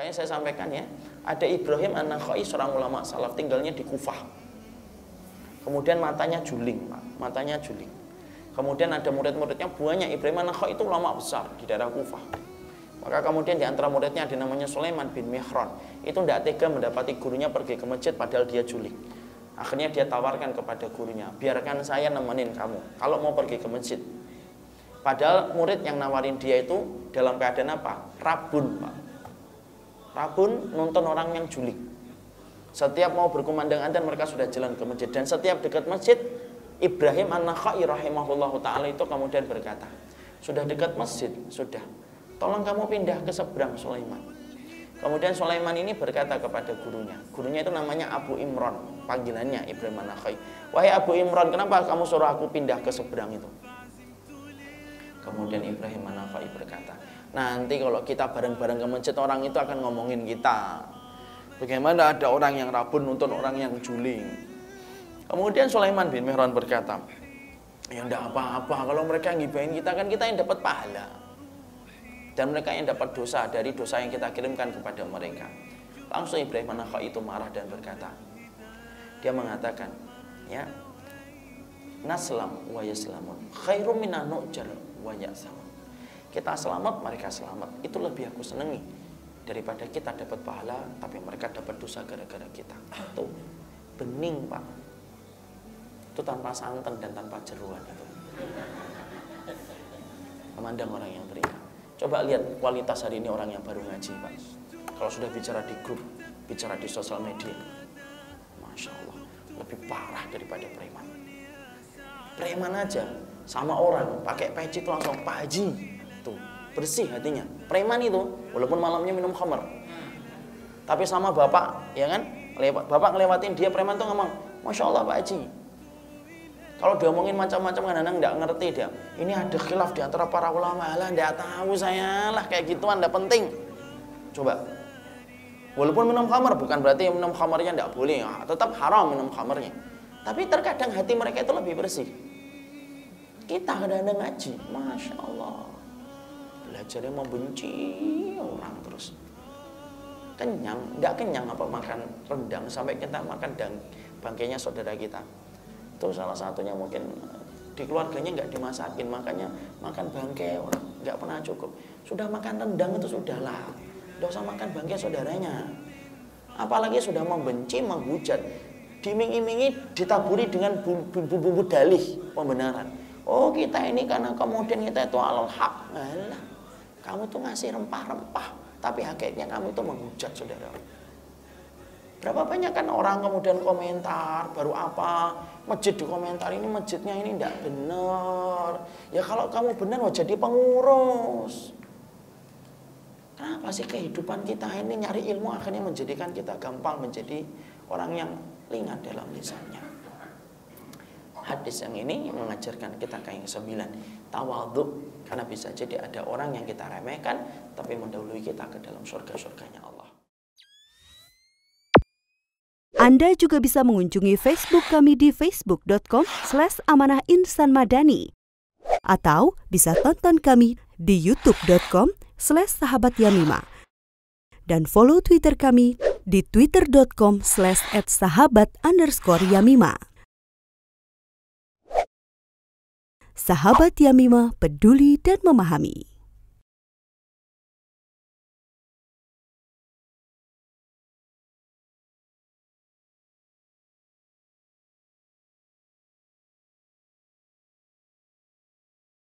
makanya saya sampaikan ya, ada Ibrahim An-Nakhai seorang ulama salaf tinggalnya di Kufah. Kemudian matanya juling. Matanya juling. Kemudian ada murid-muridnya banyak. Ibrahim An-Nakhai itu ulama besar di daerah Kufah. Maka kemudian di antara muridnya ada namanya Sulaiman bin Mihran. Itu tidak tega mendapati gurunya pergi ke masjid padahal dia juling. Akhirnya dia tawarkan kepada gurunya, biarkan saya nemenin kamu. Kalau mau pergi ke masjid, Padahal murid yang nawarin dia itu dalam keadaan apa? Rabun, Pak. Rabun nonton orang yang julik. Setiap mau berkumandang dan mereka sudah jalan ke masjid dan setiap dekat masjid Ibrahim An-Nakhai rahimahullahu taala itu kemudian berkata, "Sudah dekat masjid, sudah. Tolong kamu pindah ke seberang Sulaiman." Kemudian Sulaiman ini berkata kepada gurunya. Gurunya itu namanya Abu Imron, panggilannya Ibrahim An-Nakhai. "Wahai Abu Imron, kenapa kamu suruh aku pindah ke seberang itu?" Kemudian Ibrahim Manafai berkata, nanti kalau kita bareng-bareng ke masjid orang itu akan ngomongin kita. Bagaimana ada orang yang rabun nonton orang yang juling. Kemudian Sulaiman bin Mihran berkata, ya enggak apa-apa kalau mereka ngibahin kita kan kita yang dapat pahala. Dan mereka yang dapat dosa dari dosa yang kita kirimkan kepada mereka. Langsung Ibrahim Manafai itu marah dan berkata, dia mengatakan, ya, naslam wa yaslamun khairum minan nujar wajah sama. Kita selamat, mereka selamat. Itu lebih aku senangi daripada kita dapat pahala tapi mereka dapat dosa gara-gara kita. Itu bening, Pak. Itu tanpa santan dan tanpa jeruan itu. Memandang orang yang beriman. Coba lihat kualitas hari ini orang yang baru ngaji, Pak. Kalau sudah bicara di grup, bicara di sosial media, Masya Allah, lebih parah daripada preman. Preman aja, sama orang pakai peci itu langsung Pak Haji. Tuh bersih hatinya. Preman itu walaupun malamnya minum khamar. Tapi sama bapak ya kan? Lewat bapak ngelewatin dia preman tuh ngomong masya Allah Pak Haji. Kalau diomongin macam-macam kan anak nggak ngerti dia. Ini ada khilaf di antara para ulama. Lah nggak tahu saya lah kayak gitu anda penting. Coba. Walaupun minum khamar bukan berarti minum khamarnya nggak boleh. Ya, tetap haram minum khamarnya. Tapi terkadang hati mereka itu lebih bersih kita kadang-kadang ngaji, Masya Allah. Belajarnya membenci orang terus. Kenyang, nggak kenyang apa makan rendang sampai kita makan dan bangkainya saudara kita. Itu salah satunya mungkin di keluarganya nggak dimasakin, makanya makan bangkai orang nggak pernah cukup. Sudah makan rendang itu sudahlah, nggak usah makan bangkai saudaranya. Apalagi sudah membenci, menghujat, diming-imingi, ditaburi dengan bumbu-bumbu dalih pembenaran. Oh kita ini karena kemudian kita itu alal hak. Alah, kamu tuh ngasih rempah-rempah. Tapi hakikatnya kamu itu menghujat saudara. Berapa banyak kan orang kemudian komentar, baru apa, masjid di komentar ini masjidnya ini tidak benar. Ya kalau kamu benar mau jadi pengurus. Kenapa sih kehidupan kita ini nyari ilmu akhirnya menjadikan kita gampang menjadi orang yang ringan dalam lisannya hadis yang ini mengajarkan kita ke yang sembilan tawadhu karena bisa jadi ada orang yang kita remehkan tapi mendahului kita ke dalam surga-surganya Allah. Anda juga bisa mengunjungi Facebook kami di facebook.com slash amanah insan madani. Atau bisa tonton kami di youtube.com slash sahabat. Dan follow Twitter kami di twitter.com slash sahabat underscore yamima. Sahabat Yamima peduli dan memahami.